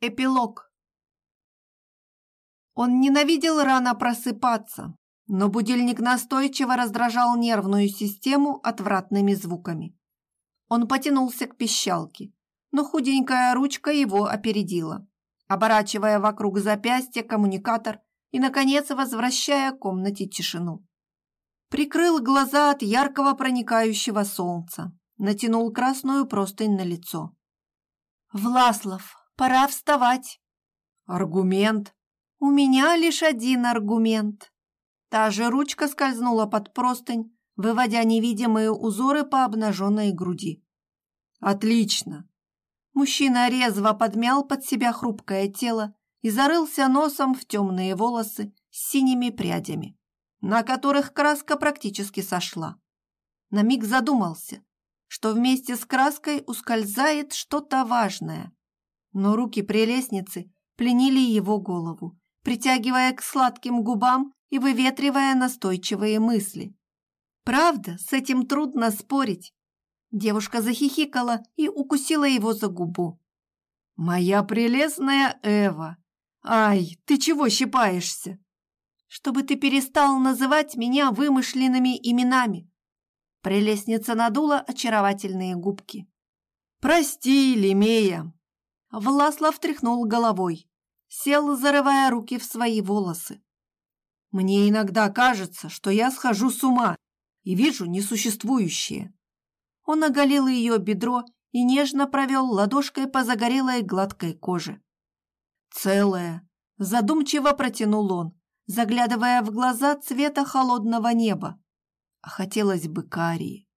Эпилог. Он ненавидел рано просыпаться, но будильник настойчиво раздражал нервную систему отвратными звуками. Он потянулся к пищалке, но худенькая ручка его опередила, оборачивая вокруг запястья коммуникатор и, наконец, возвращая комнате тишину. Прикрыл глаза от яркого проникающего солнца, натянул красную простынь на лицо. «Власлов, Пора вставать. Аргумент. У меня лишь один аргумент. Та же ручка скользнула под простынь, выводя невидимые узоры по обнаженной груди. Отлично. Мужчина резво подмял под себя хрупкое тело и зарылся носом в темные волосы с синими прядями, на которых краска практически сошла. На миг задумался, что вместе с краской ускользает что-то важное – но руки прелестницы пленили его голову, притягивая к сладким губам и выветривая настойчивые мысли. Правда, с этим трудно спорить. Девушка захихикала и укусила его за губу. «Моя прелестная Эва! Ай, ты чего щипаешься?» «Чтобы ты перестал называть меня вымышленными именами!» Прелестница надула очаровательные губки. «Прости, Лемея, Власлав тряхнул головой, сел, зарывая руки в свои волосы. «Мне иногда кажется, что я схожу с ума и вижу несуществующее». Он оголил ее бедро и нежно провел ладошкой по загорелой гладкой коже. «Целое!» – задумчиво протянул он, заглядывая в глаза цвета холодного неба. А хотелось бы карии.